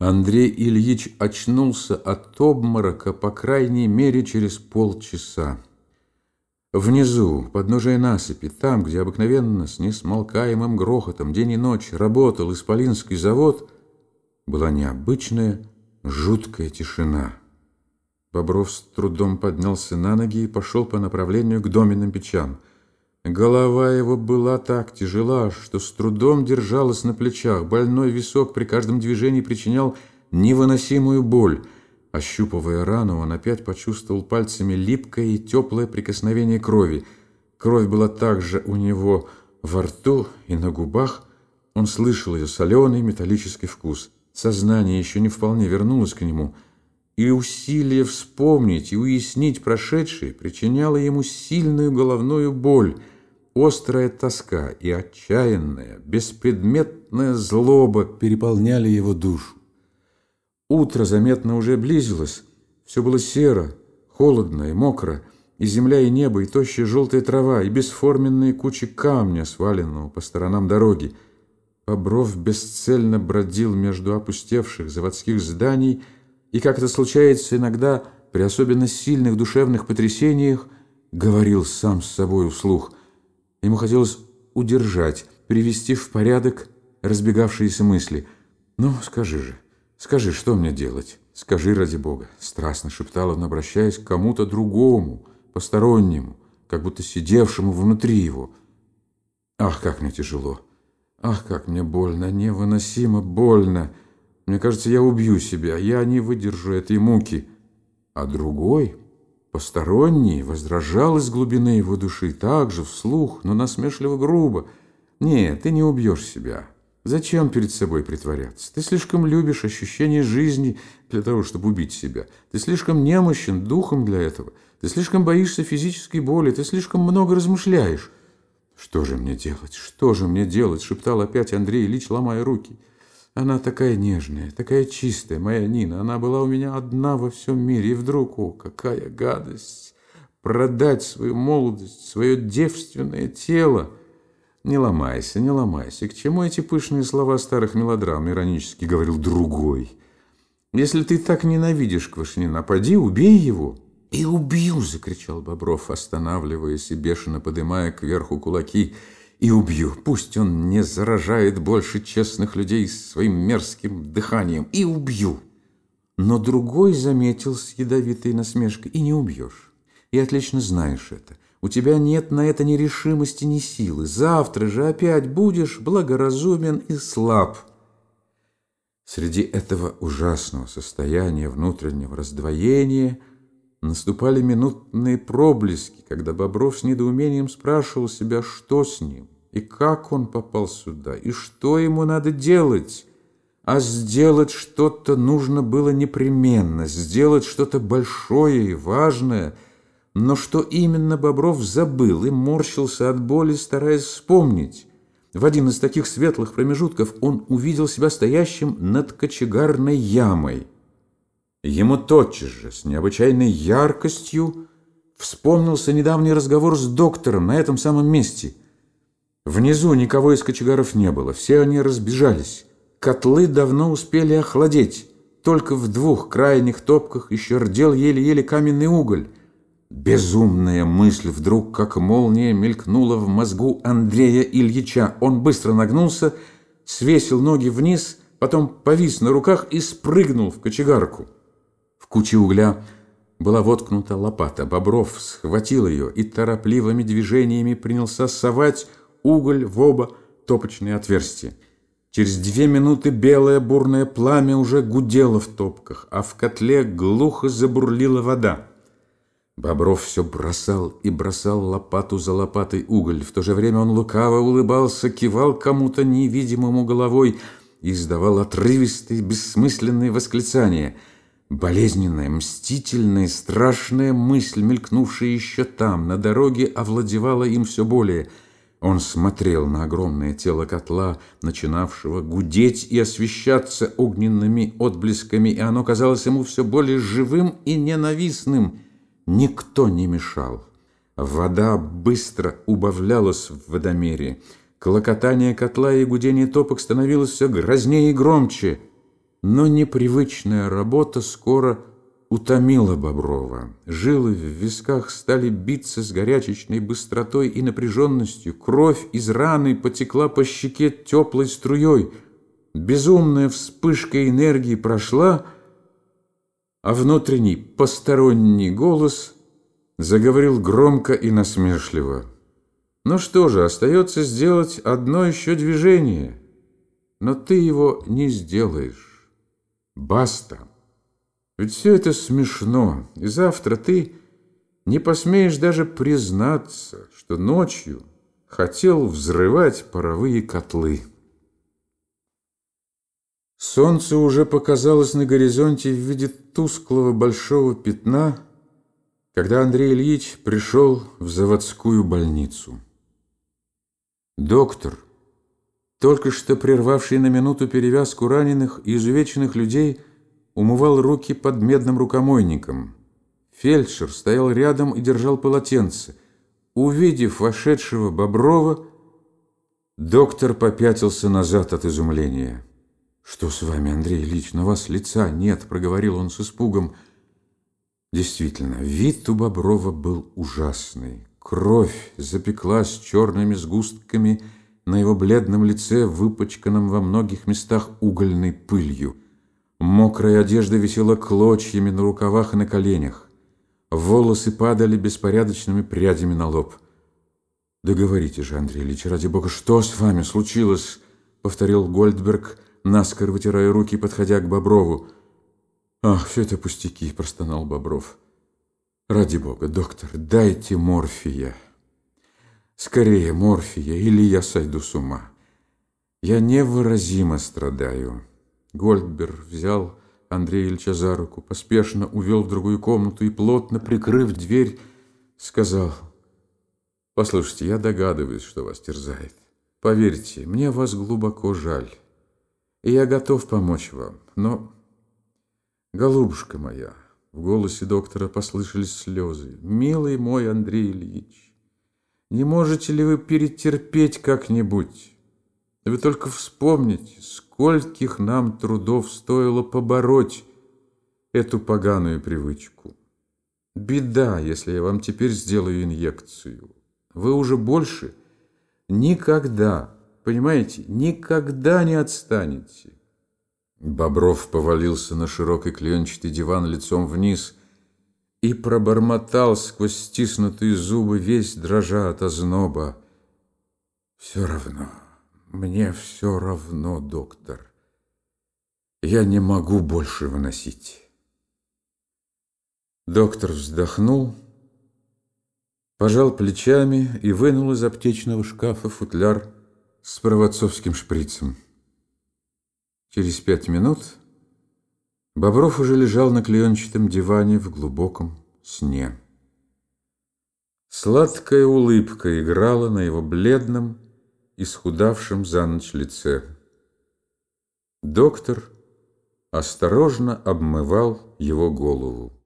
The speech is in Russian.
Андрей Ильич очнулся от обморока по крайней мере через полчаса. Внизу, подножия насыпи, там, где обыкновенно с несмолкаемым грохотом день и ночь работал Исполинский завод, была необычная, жуткая тишина. Бобров с трудом поднялся на ноги и пошел по направлению к доменным печам – Голова его была так тяжела, что с трудом держалась на плечах. Больной висок при каждом движении причинял невыносимую боль. Ощупывая рану, он опять почувствовал пальцами липкое и теплое прикосновение крови. Кровь была также у него во рту и на губах. Он слышал ее соленый металлический вкус. Сознание еще не вполне вернулось к нему – и усилие вспомнить и уяснить прошедшее причиняло ему сильную головную боль, острая тоска и отчаянная, беспредметная злоба переполняли его душу. Утро заметно уже близилось, все было серо, холодно и мокро, и земля, и небо, и тощая желтая трава, и бесформенные кучи камня, сваленного по сторонам дороги. Бобров бесцельно бродил между опустевших заводских зданий, и, как это случается иногда при особенно сильных душевных потрясениях, говорил сам с собой вслух. Ему хотелось удержать, привести в порядок разбегавшиеся мысли. «Ну, скажи же, скажи, что мне делать? Скажи ради Бога!» Страстно шептал он, обращаясь к кому-то другому, постороннему, как будто сидевшему внутри его. «Ах, как мне тяжело! Ах, как мне больно, невыносимо больно!» Мне кажется, я убью себя, я не выдержу этой муки. А другой, посторонний, возражал из глубины его души, также вслух, но насмешливо грубо. Нет, ты не убьешь себя. Зачем перед собой притворяться? Ты слишком любишь ощущение жизни для того, чтобы убить себя. Ты слишком немощен духом для этого. Ты слишком боишься физической боли. Ты слишком много размышляешь. «Что же мне делать? Что же мне делать?» — шептал опять Андрей Ильич, ломая руки. Она такая нежная, такая чистая, моя Нина. Она была у меня одна во всем мире. И вдруг, о, какая гадость! Продать свою молодость, свое девственное тело. Не ломайся, не ломайся. К чему эти пышные слова старых мелодрам, иронически говорил другой. Если ты так ненавидишь Квашнина, поди, убей его. И убью, закричал Бобров, останавливаясь и бешено подымая кверху кулаки – и убью. Пусть он не заражает больше честных людей своим мерзким дыханием. И убью. Но другой заметил с ядовитой насмешкой. И не убьешь. И отлично знаешь это. У тебя нет на это ни решимости, ни силы. Завтра же опять будешь благоразумен и слаб. Среди этого ужасного состояния внутреннего раздвоения – Наступали минутные проблески, когда Бобров с недоумением спрашивал себя, что с ним, и как он попал сюда, и что ему надо делать. А сделать что-то нужно было непременно, сделать что-то большое и важное. Но что именно Бобров забыл и морщился от боли, стараясь вспомнить. В один из таких светлых промежутков он увидел себя стоящим над кочегарной ямой – Ему тотчас же, с необычайной яркостью, вспомнился недавний разговор с доктором на этом самом месте. Внизу никого из кочегаров не было, все они разбежались. Котлы давно успели охладеть. Только в двух крайних топках еще рдел еле-еле каменный уголь. Безумная мысль вдруг, как молния, мелькнула в мозгу Андрея Ильича. Он быстро нагнулся, свесил ноги вниз, потом повис на руках и спрыгнул в кочегарку куче угля была воткнута лопата. Бобров схватил ее и торопливыми движениями принялся совать уголь в оба топочные отверстия. Через две минуты белое бурное пламя уже гудело в топках, а в котле глухо забурлила вода. Бобров все бросал и бросал лопату за лопатой уголь. В то же время он лукаво улыбался, кивал кому-то невидимому головой и издавал отрывистые, бессмысленные восклицания – Болезненная, мстительная, страшная мысль, мелькнувшая еще там, на дороге, овладевала им все более. Он смотрел на огромное тело котла, начинавшего гудеть и освещаться огненными отблесками, и оно казалось ему все более живым и ненавистным. Никто не мешал. Вода быстро убавлялась в водомере. Клокотание котла и гудение топок становилось все грознее и громче – Но непривычная работа скоро утомила Боброва. Жилы в висках стали биться с горячечной быстротой и напряженностью. Кровь из раны потекла по щеке теплой струей. Безумная вспышка энергии прошла, а внутренний посторонний голос заговорил громко и насмешливо. Ну что же, остается сделать одно еще движение, но ты его не сделаешь. Баста. Ведь все это смешно, и завтра ты не посмеешь даже признаться, что ночью хотел взрывать паровые котлы. Солнце уже показалось на горизонте в виде тусклого большого пятна, когда Андрей Ильич пришел в заводскую больницу. Доктор, только что прервавший на минуту перевязку раненых и изувеченных людей, умывал руки под медным рукомойником. Фельдшер стоял рядом и держал полотенце. Увидев вошедшего Боброва, доктор попятился назад от изумления. «Что с вами, Андрей Ильич? На вас лица нет», — проговорил он с испугом. Действительно, вид у Боброва был ужасный. Кровь запеклась черными сгустками на его бледном лице, выпачканном во многих местах угольной пылью. Мокрая одежда висела клочьями на рукавах и на коленях. Волосы падали беспорядочными прядями на лоб. «Да говорите же, Андрей Ильич, ради бога, что с вами случилось?» — повторил Гольдберг, наскоро вытирая руки, подходя к Боброву. «Ах, все это пустяки!» — простонал Бобров. «Ради бога, доктор, дайте морфия. Скорее морфия, или я сойду с ума. Я невыразимо страдаю». Гольдберг взял Андрея Ильича за руку, поспешно увел в другую комнату и, плотно прикрыв дверь, сказал, «Послушайте, я догадываюсь, что вас терзает. Поверьте, мне вас глубоко жаль, и я готов помочь вам, но, голубушка моя, в голосе доктора послышались слезы, «Милый мой Андрей Ильич, не можете ли вы перетерпеть как-нибудь? Вы только вспомните, скольких нам трудов стоило побороть эту поганую привычку. Беда, если я вам теперь сделаю инъекцию. Вы уже больше никогда, понимаете, никогда не отстанете. Бобров повалился на широкий клеенчатый диван лицом вниз и пробормотал сквозь стиснутые зубы, весь дрожа от озноба. «Все равно». Мне все равно, доктор. Я не могу больше выносить. Доктор вздохнул, пожал плечами и вынул из аптечного шкафа футляр с проводцовским шприцем. Через пять минут Бобров уже лежал на клеенчатом диване в глубоком сне. Сладкая улыбка играла на его бледном, исхудавшем за ночь лице. Доктор осторожно обмывал его голову.